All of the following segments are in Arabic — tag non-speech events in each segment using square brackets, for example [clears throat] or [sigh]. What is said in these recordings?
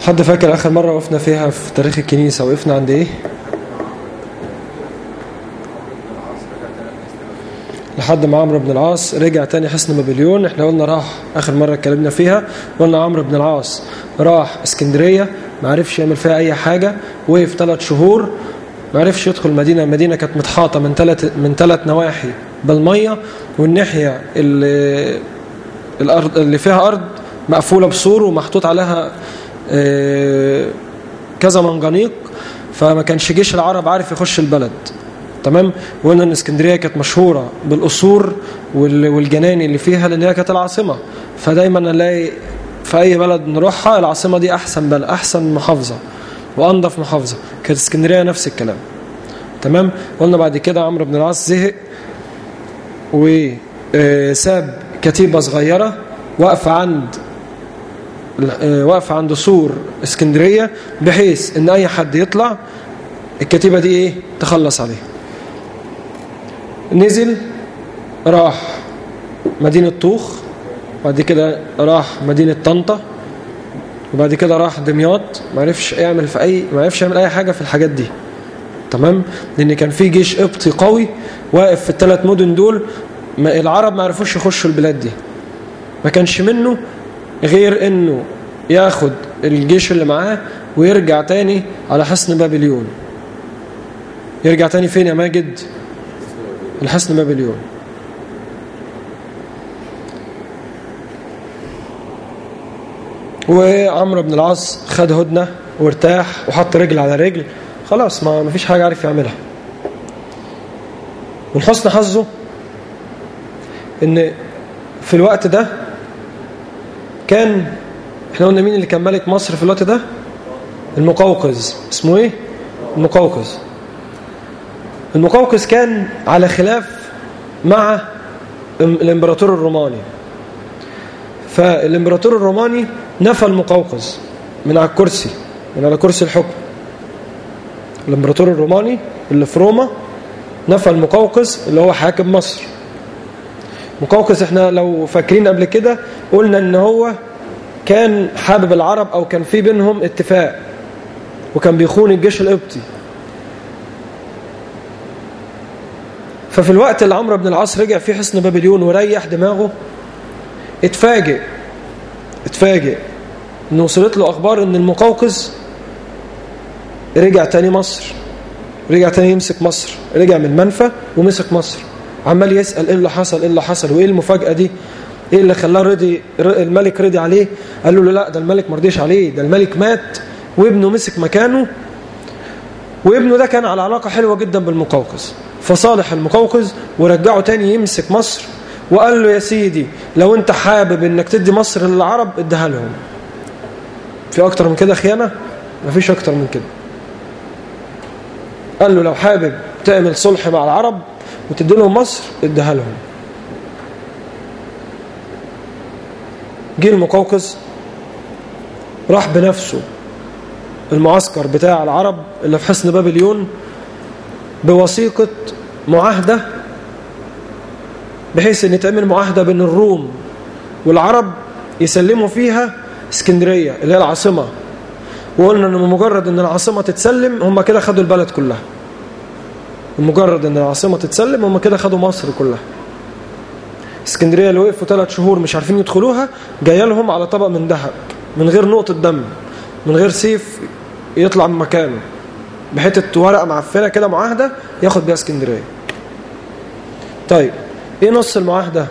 حد فاكر آخر مرة وقفنا فيها في تاريخ الكنيسة؟ وقفنا عند إيه؟ لحد ما عمرو بن العاص رجع تاني حصن بابليون إحنا قلنا راح آخر مرة اتكلمنا فيها. قلنا عمرو بن العاص راح اسكندرية ما عرفش يعمل فيها أي حاجة. وقف ثلاث شهور ما عرفش يدخل المدينة المدينة كانت متحاطة من ثلاث من ثلاث نواحي بالمية والناحية اللي الأرض اللي فيها أرض مقفولة بسور ومحطوط عليها كذا منجنيق فما كانش جيش العرب عارف يخش البلد. تمام؟ وقلنا إن اسكندرية كانت مشهورة بالقصور والجناني اللي فيها لأن هي كانت العاصمة. فدايما نلاقي في أي بلد نروحها العاصمة دي أحسن بلد أحسن محافظة وأنظف محافظة. كانت اسكندرية نفس الكلام. تمام؟ قلنا بعد كده عمرو بن العاص زهق وساب كتيبة صغيرة واقفه عند واقفه عند سور اسكندرية بحيث إن أي حد يطلع الكتيبة دي إيه؟ تخلص عليه. نزل راح مدينة طوخ بعد كده راح مدينة طنطا وبعد كده راح دمياط. ما عرفش يعمل في أي ما عرفش يعمل أي حاجة في الحاجات دي. تمام؟ لأن كان في جيش قبطي قوي واقف في الثلاث مدن دول. العرب ما عرفوش يخشوا البلاد دي. ما كانش منه غير إنه ياخد الجيش اللي معاه ويرجع تاني على حصن بابليون. يرجع تاني فين يا ماجد؟ الحصن بابليون. وعمرو بن العاص خد هدنة وارتاح وحط رجل على رجل. خلاص ما مفيش حاجة عارف يعملها. من حسن حظه إن في الوقت ده كان إحنا قلنا مين اللي كان ملك مصر في الوقت ده؟ المقوقز. اسمه إيه؟ المقوقز. المقوقز كان على خلاف مع الامبراطور الروماني. فالامبراطور الروماني نفى المقوقز من على الكرسي من على كرسي الحكم. الامبراطور الروماني اللي في روما نفى المقوقز اللي هو حاكم مصر. مقوقز إحنا لو فاكرين قبل كده قلنا إن هو كان حابب العرب أو كان في بينهم اتفاق وكان بيخون الجيش القبطي. ففي الوقت اللي عمرو بن العاص رجع فيه حصن بابليون وريح دماغه اتفاجئ اتفاجئ ان وصلت له أخبار إن المقوقز رجع تاني مصر رجع تاني يمسك مصر رجع من منفى ومسك مصر. عمال يسأل إيه اللي حصل إيه اللي حصل وإيه المفاجأة دي؟ إيه اللي خلاه رضي الملك رضي عليه؟ قال له لا ده الملك مرضيش عليه ده الملك مات وابنه مسك مكانه وابنه ده كان على علاقة حلوة جدا بالمقوقز فصالح المقوقز ورجعه تاني يمسك مصر وقال له يا سيدي لو أنت حابب إنك تدي مصر للعرب اديها لهم. في أكتر من كده خيانة؟ مفيش أكتر من كده. قال له لو حابب تعمل صلح مع العرب وتدي لهم مصر اديها لهم. جه المقوقز راح بنفسه. المعسكر بتاع العرب اللي في حصن بابليون بوثيقة معاهدة بحيث إن تعمل معاهدة بين الروم والعرب يسلموا فيها اسكندرية اللي هي العاصمة. وقلنا ان مجرد إن العاصمة تتسلم هم كده خدوا البلد كلها. مجرد إن العاصمة تتسلم هم كده خدوا مصر كلها. اسكندرية اللي وقفوا ثلاث شهور مش عارفين يدخلوها جاية لهم على طبق من ذهب من غير نقطة دم من غير سيف يطلع من مكانه. بحتة ورقة معفنة كده معاهدة ياخد بيها اسكندرية. طيب إيه نص المعاهدة؟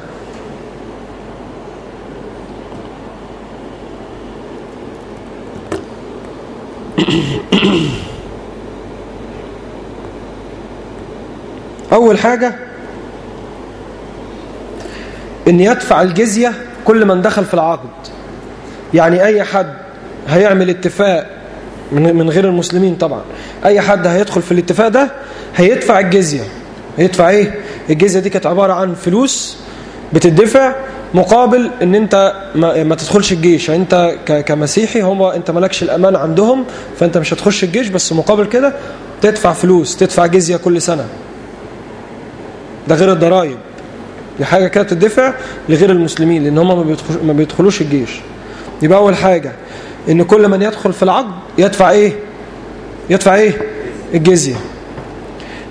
[clears throat] أول حاجة إن يدفع الجزية كل من دخل في العقد. يعني أي حد هيعمل اتفاق من غير المسلمين طبعا. أي حد هيدخل في الاتفاق ده هيدفع الجزية. هيدفع إيه؟ الجزية دي كانت عبارة عن فلوس بتدفع مقابل إن أنت ما, ما تدخلش الجيش. يعني أنت كمسيحي هم أنت مالكش الأمان عندهم فأنت مش هتخش الجيش بس مقابل كده تدفع فلوس تدفع جزية كل سنة. ده غير الضرائب دي حاجة كده بتدفع لغير المسلمين لأن هم ما بيدخلوش الجيش. يبقى أول حاجة إن كل من يدخل في العقد يدفع إيه؟ يدفع إيه؟ الجزية.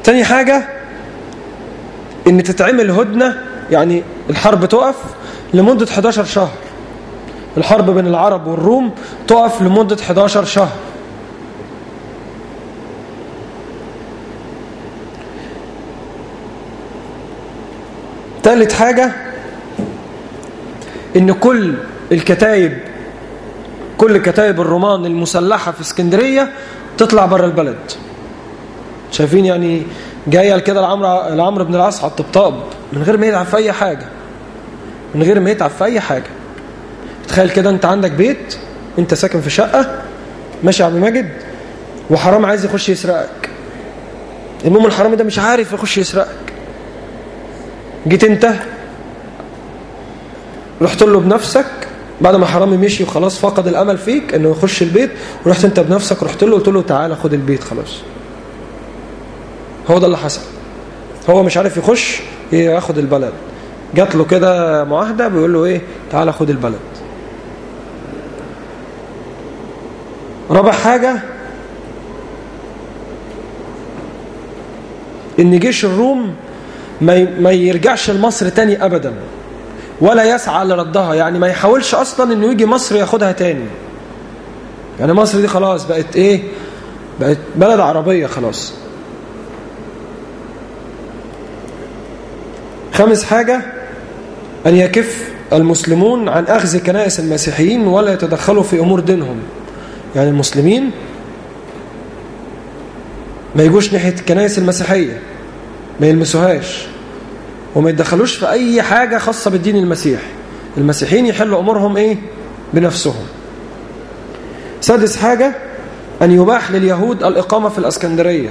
تاني حاجة إن تتعمل هدنة يعني الحرب تقف لمدة 11 شهر. الحرب بين العرب والروم تقف لمدة 11 شهر. ثالث حاجة إن كل الكتايب كل كتايب الرومان المسلحة في اسكندرية تطلع بره البلد. شايفين يعني جاية كده العمر العمر بن العاص على الطبطاب من غير ما يتعب في أي حاجة من غير ما يتعب في أي حاجة. تخيل كده أنت عندك بيت أنت ساكن في شقة ماشي يا عم ماجد وحرام عايز يخش يسرقك. المهم الحرامي ده مش عارف يخش يسرقك. جيت انت رحت له بنفسك بعد ما حرامي مشي وخلاص فقد الأمل فيك إنه يخش البيت ورحت انت بنفسك رحت له قلت له تعالى خد البيت خلاص. هو ده اللي حصل. هو مش عارف يخش ياخد البلد. جات له كده معاهدة بيقول له إيه؟ تعالى خد البلد. رابع حاجة إن جيش الروم ما يرجعش لمصر تاني ابدا. ولا يسعى لردها. يعني ما يحاولش أصلا إنه يجي مصر ياخدها تاني. يعني مصر دي خلاص بقت إيه؟ بقت بلد عربية خلاص. خامس حاجة أن يكف المسلمون عن أخذ كنائس المسيحيين ولا يتدخلوا في أمور دينهم. يعني المسلمين ما يجوش ناحية الكنائس المسيحية. ما يلمسوهاش وما يتدخلوش في أي حاجة خاصة بالدين المسيحي. المسيحيين يحلوا أمورهم إيه؟ بنفسهم. سادس حاجة أن يباح لليهود الإقامة في الأسكندرية.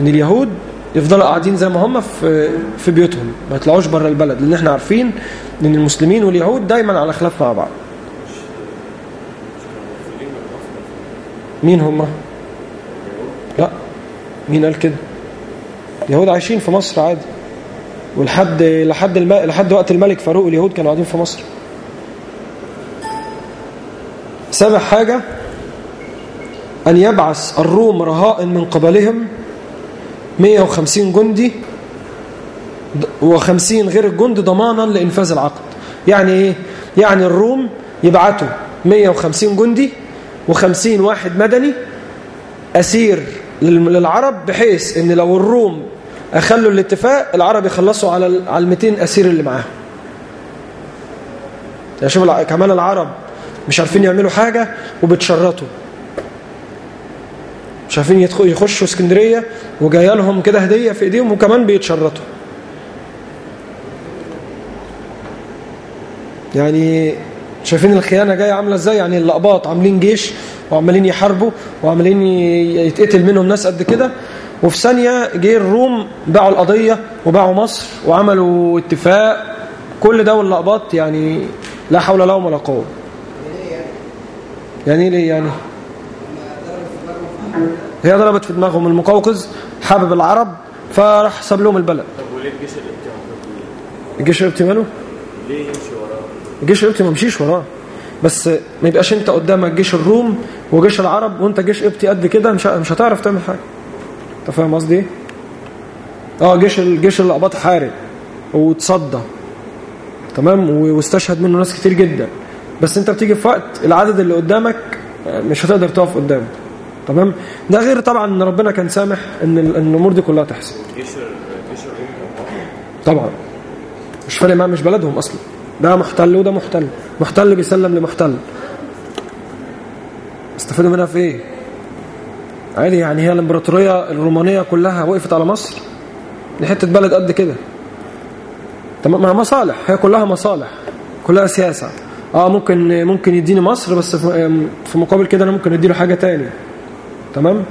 إن اليهود يفضلوا قاعدين زي ما هم في في بيوتهم ما يطلعوش بره البلد لأن إحنا عارفين إن المسلمين واليهود دايما على خلاف مع بعض. مين هم؟ لا مين قال كده؟ اليهود عايشين في مصر عادي. ولحد لحد الم... لحد وقت الملك فاروق اليهود كانوا قاعدين في مصر. سابع حاجة أن يبعث الروم رهائن من قبلهم 150 جندي و50 غير الجند ضمانا لإنفاذ العقد. يعني إيه؟ يعني الروم يبعتوا 150 جندي و50 واحد مدني أسير للعرب بحيث إن لو الروم أخلوا الاتفاق العرب يخلصوا على على ال 200 أسير اللي معاهم. يعني شوف كمان العرب مش عارفين يعملوا حاجة وبتشرطوا. مش عارفين يخشوا اسكندرية وجاية لهم كده هدية في إيديهم وكمان بيتشرطوا. يعني شايفين الخيانة جاية عاملة إزاي؟ يعني اللقباط عاملين جيش وعمالين يحاربوا وعمالين يتقتل منهم ناس قد كده. وفي ثانية جه الروم باعوا القضية وباعوا مصر وعملوا اتفاق. كل ده واللقباط يعني لا حول لهم ولا قوة. يعني ليه يعني؟ هي ضربت في دماغهم. المقوقز حابب العرب فراح ساب لهم البلد. طب وليه الجيش القبطي الجيش القبطي ماله ليه يمشي وراه؟ الجيش القبطي ما مشيش وراه. بس ما يبقاش انت قدامك جيش الروم وجيش العرب وانت جيش قبطي قد كده مش مش هتعرف تعمل حاجة. أنت فاهم قصدي إيه؟ آه جيش الجيش القباط حارب وتصدى. تمام؟ واستشهد منه ناس كتير جدا. بس أنت بتيجي في وقت العدد اللي قدامك مش هتقدر تقف قدامه. تمام؟ ده غير طبعا إن ربنا كان سامح إن ال- إن الأمور دي كلها تحصل. جيش جيش. طبعا. مش فارق معاه مش بلدهم أصلا. ده محتل وده محتل. محتل بيسلم لمحتل. استفادوا منها في إيه؟ عادي يعني هي الإمبراطورية الرومانية كلها وقفت على مصر. دي حتة بلد قد كده. تمام مع مصالح هي كلها مصالح كلها سياسة. آه ممكن ممكن يديني مصر بس في مقابل كده أنا ممكن أديله حاجة تاني تمام؟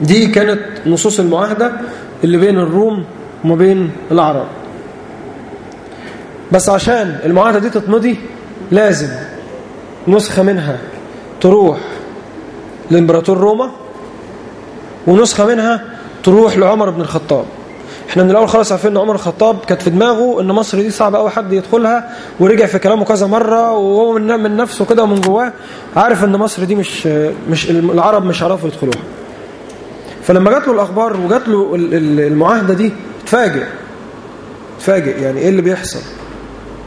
دي كانت نصوص المعاهدة اللي بين الروم وما بين العرب. بس عشان المعاهدة دي تتمضي لازم نسخة منها تروح لإمبراطور روما ونسخة منها تروح لعمر بن الخطاب. إحنا من الأول خالص عارفين إن عمر الخطاب كانت في دماغه إن مصر دي صعب قوي حد يدخلها ورجع في كلامه كذا مرة وهو من من نفسه كده ومن جواه عارف إن مصر دي مش مش العرب مش هيعرفوا يدخلوها. فلما جات له الأخبار وجات له ال- ال- المعاهدة دي اتفاجئ اتفاجئ يعني إيه اللي بيحصل؟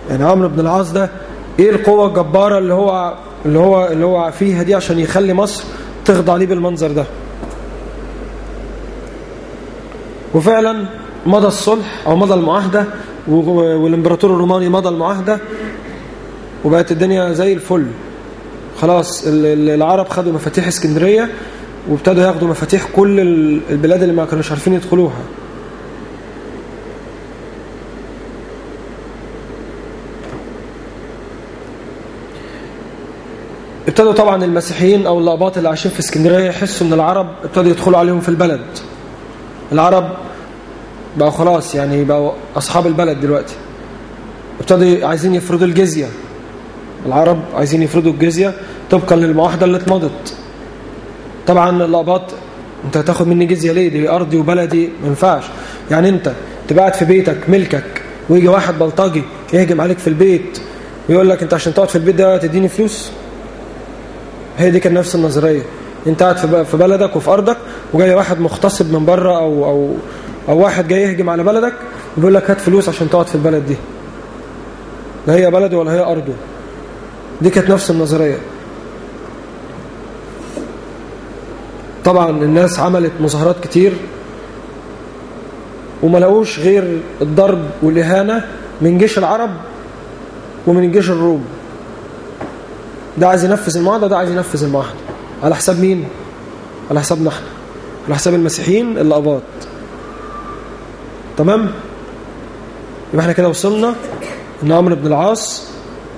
يعني عمرو بن العاص ده إيه القوة الجبارة اللي هو اللي هو اللي هو فيها دي عشان يخلي مصر تخضع ليه بالمنظر ده. وفعلا مضى الصلح أو مضى المعاهدة والإمبراطور الروماني مضى المعاهدة وبقت الدنيا زي الفل. خلاص ال- ال- العرب خدوا مفاتيح اسكندرية وابتدوا ياخدوا مفاتيح كل ال- البلاد اللي ما كانوش عارفين يدخلوها. ابتدوا طبعا المسيحيين أو اللقباط اللي عايشين في اسكندرية يحسوا إن العرب ابتدوا يدخلوا عليهم في البلد. العرب بقوا خلاص يعني بقوا أصحاب البلد دلوقتي. ابتدوا عايزين يفرضوا الجزية. العرب عايزين يفرضوا الجزية طبقا للمعاهده اللي اتمضت. طبعا اللقباط أنت هتاخد مني جزية ليه؟ دي أرضي وبلدي ما ينفعش. يعني أنت تبقى قاعد في بيتك ملكك ويجي واحد بلطجي يهجم عليك في البيت ويقول لك أنت عشان تقعد في البيت ده تديني فلوس؟ هي دي كان نفس النظرية. انت قاعد في بلدك وفي أرضك وجاي واحد مغتصب من بره أو أو أو واحد جاي يهجم على بلدك وبيقول لك هات فلوس عشان تقعد في البلد دي. لا هي بلده ولا هي ارضه دي كانت نفس النظرية. طبعا الناس عملت مظاهرات كتير وما لقوش غير الضرب والإهانة من جيش العرب ومن جيش الروم. ده عايز ينفذ المعاهدة ده عايز ينفذ المعاهدة على حساب مين؟ على حسابنا إحنا على حساب المسيحيين الأباط تمام؟ يبقى إحنا كده وصلنا ان عمرو بن العاص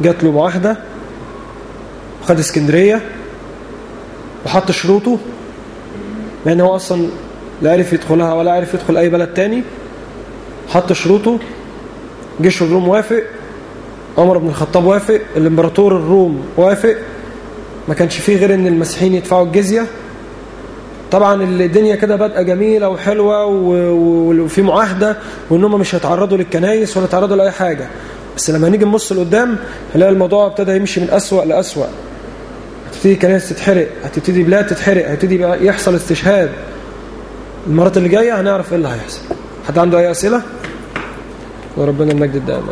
جات له معاهدة وخد اسكندرية وحط شروطه لأن هو أصلا لا عرف يدخلها ولا عرف يدخل أي بلد تاني حط شروطه جيش الروم وافق عمر بن الخطاب وافق الامبراطور الروم وافق ما كانش فيه غير إن المسيحيين يدفعوا الجزية. طبعا الدنيا كده بادئة جميلة وحلوة و- و- وفي معاهدة وإن هم مش هيتعرضوا للكنايس ولا يتعرضوا لأي حاجة. بس لما نيجي نبص لقدام هنلاقي الموضوع ابتدى يمشي من أسوأ لأسوأ. هتبتدي كنائس تتحرق هتبتدي بلاد تتحرق هتبتدي بقى يحصل استشهاد. المرات اللي جاية هنعرف إيه اللي هيحصل. حد عنده أي أسئلة؟ وربنا المجد الدائم.